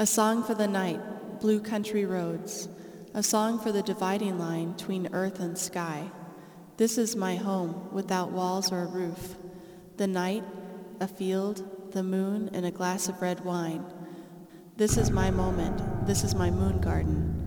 A song for the night, blue country roads. A song for the dividing line between earth and sky. This is my home, without walls or roof. The night, a field, the moon, and a glass of red wine. This is my moment. This is my moon garden.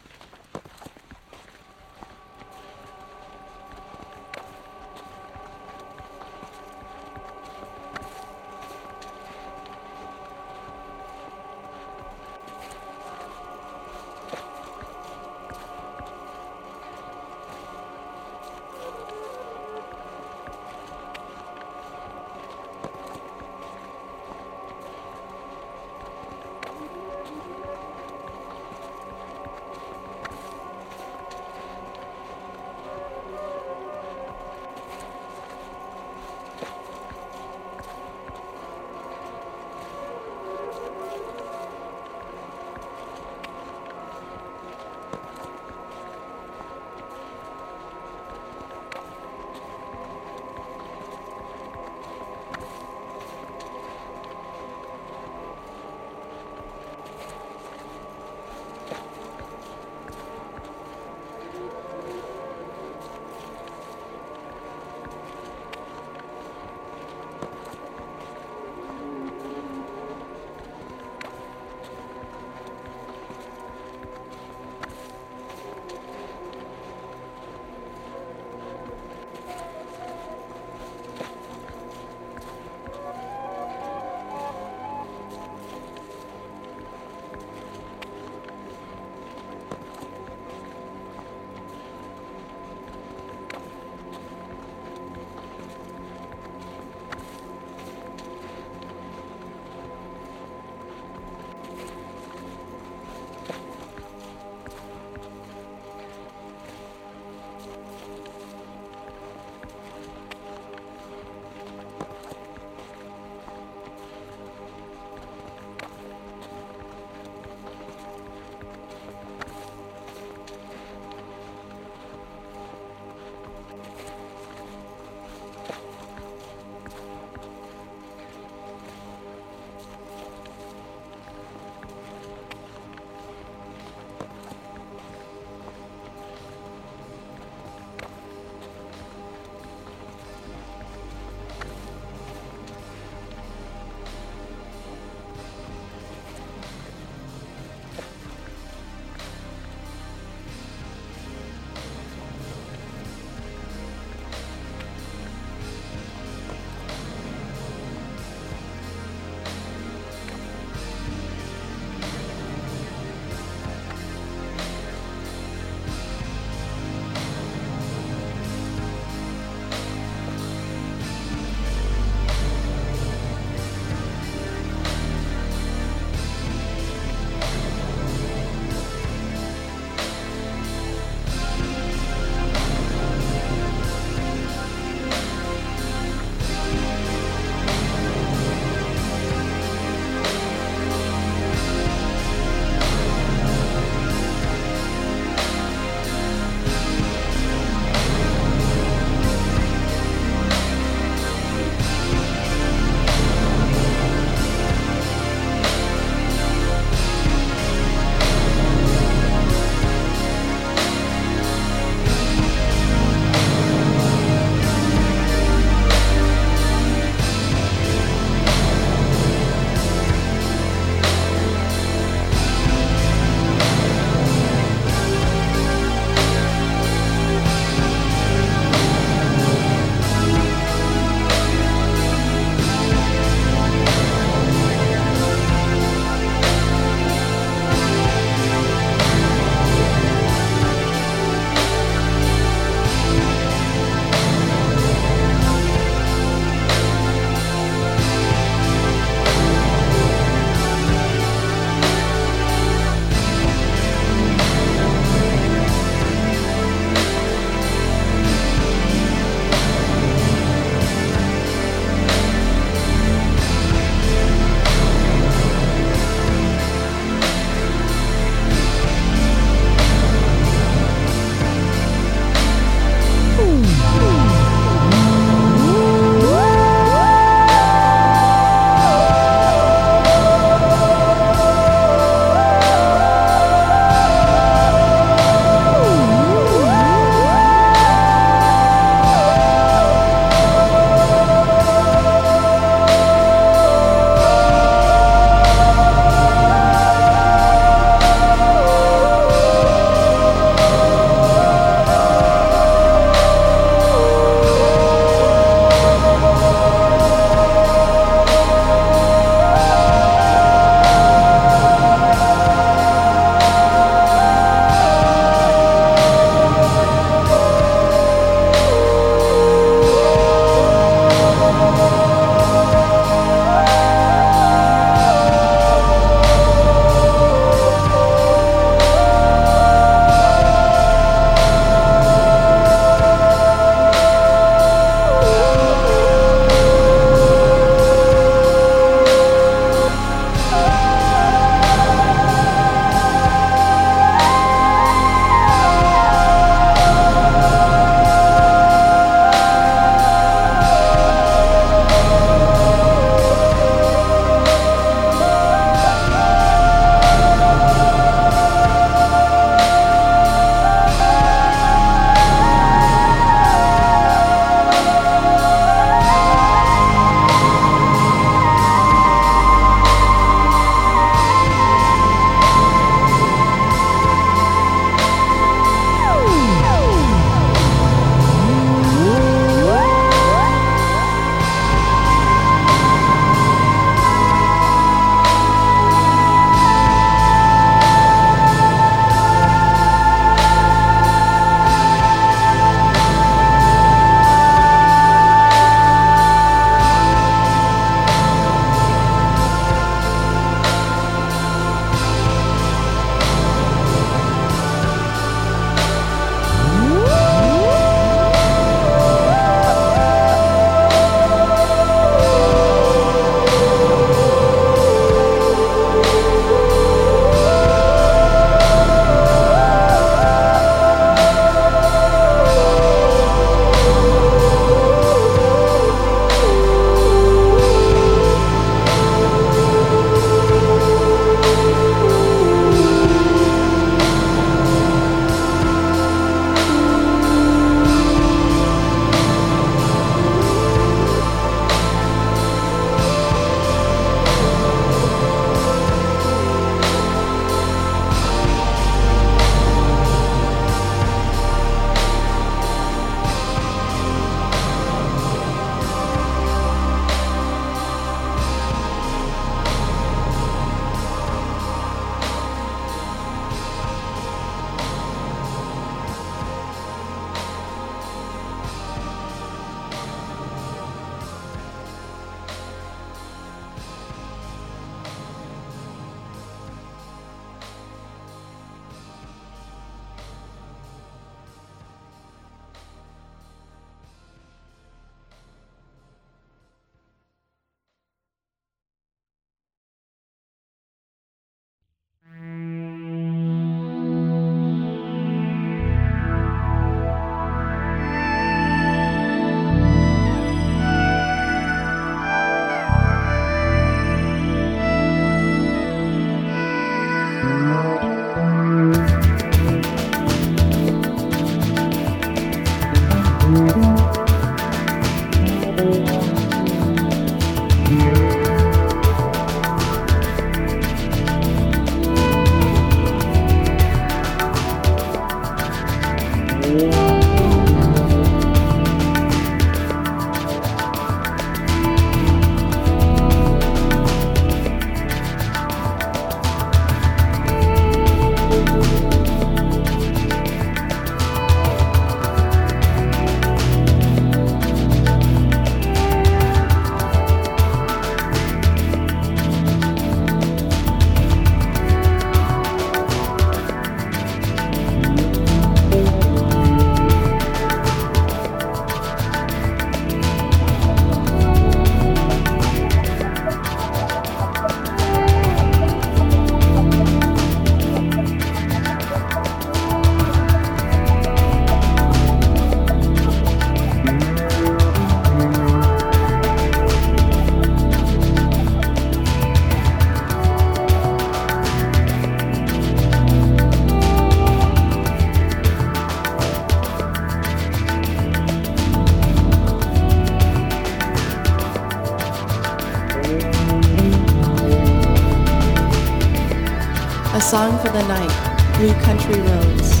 For the night, blue country roads,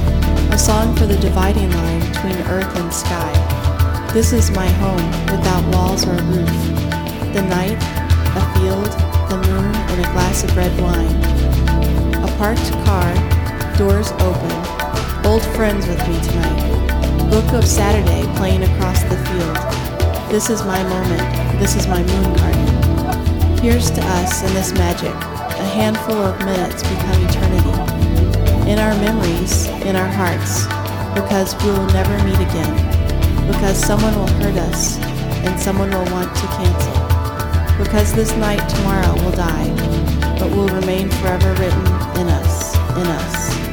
a song for the dividing line between earth and sky. This is my home without walls or roof. The night, a field, the moon, and a glass of red wine. A parked car, doors open, old friends with me tonight. Book of Saturday playing across the field. This is my moment. This is my moon garden. Here's to us and this magic. Handful of minutes become eternity. In our memories, in our hearts, because we will never meet again. Because someone will hurt us and someone will want to cancel. Because this night tomorrow will die, but will remain forever written in us, in us,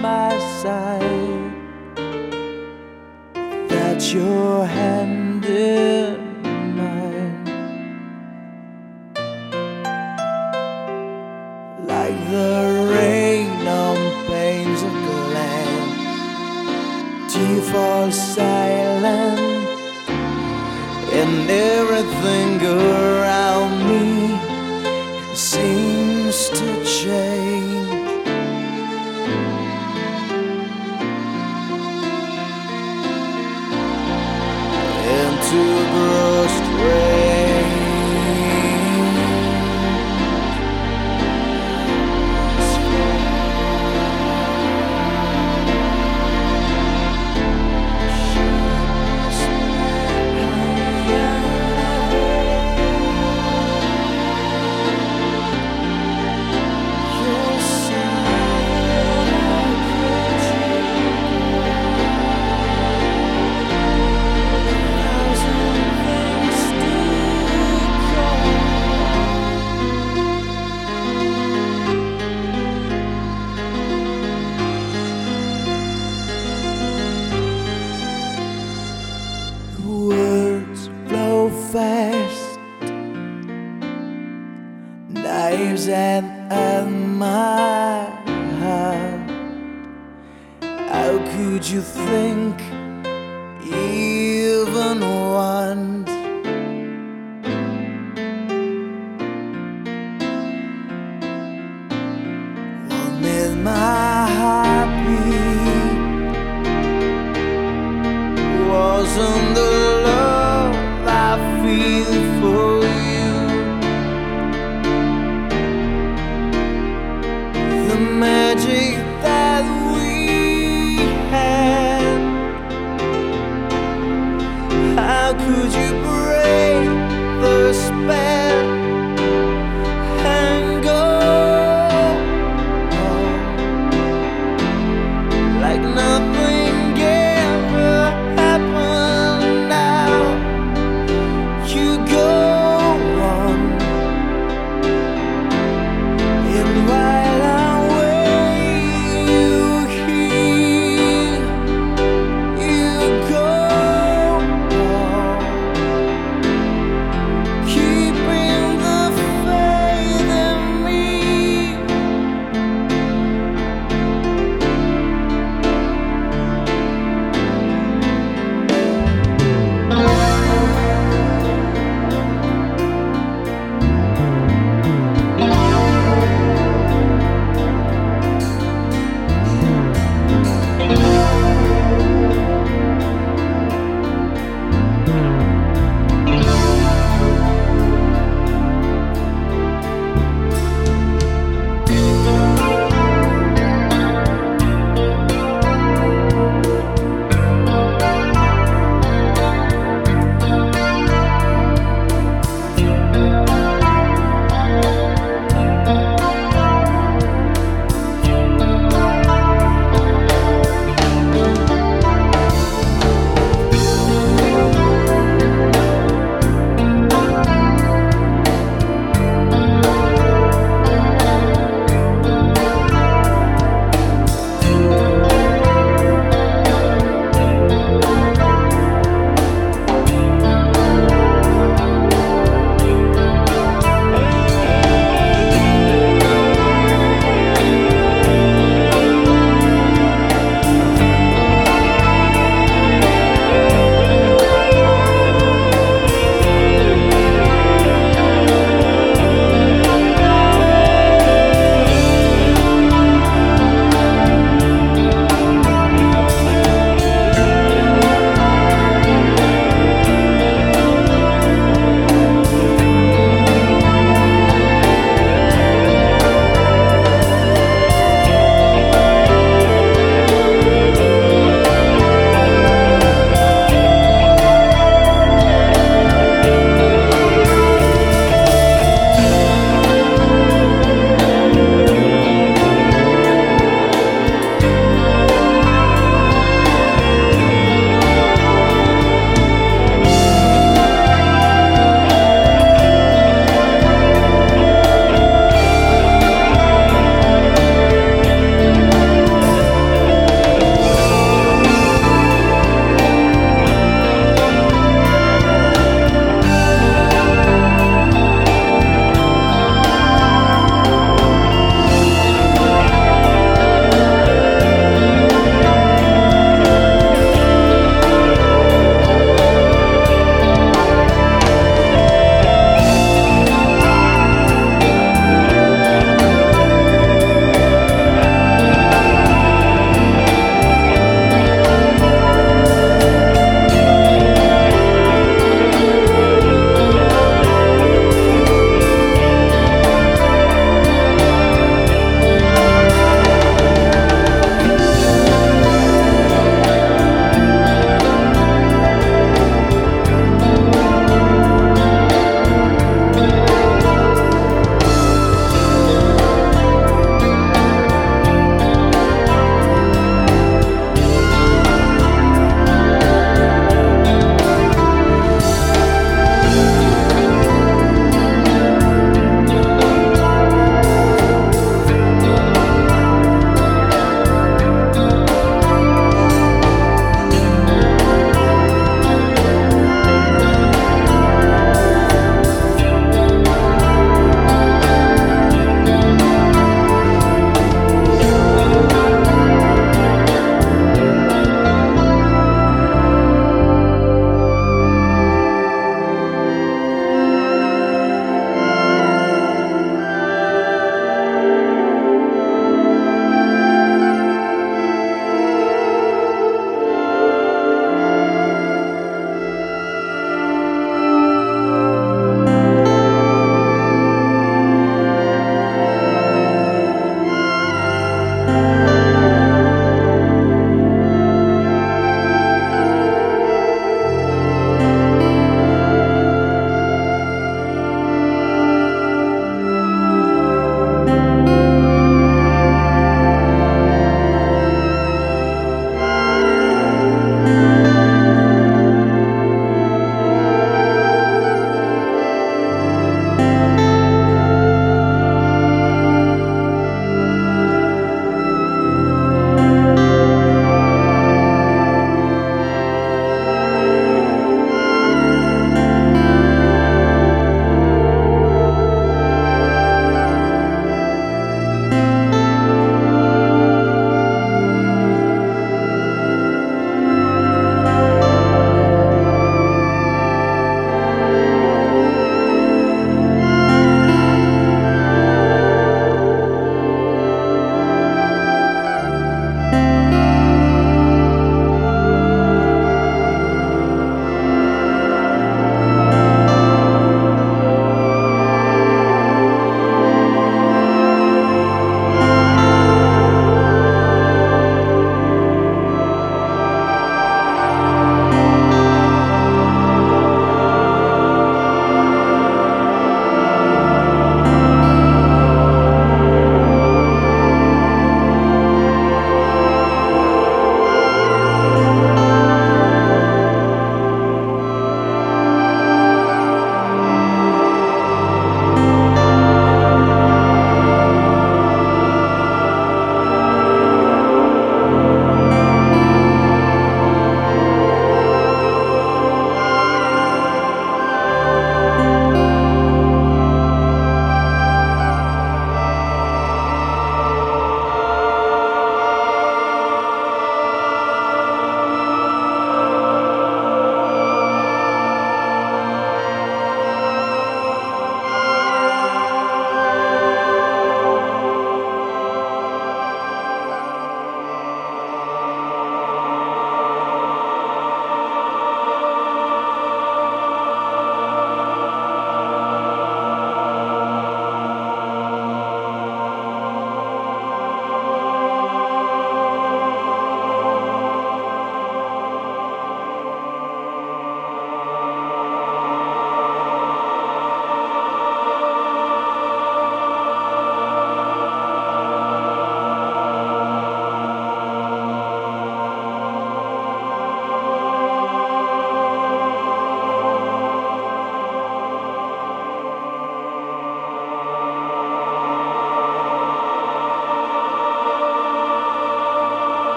my side. That your hand in mine. Like the rain on panes of glass you fall silent? And everything goes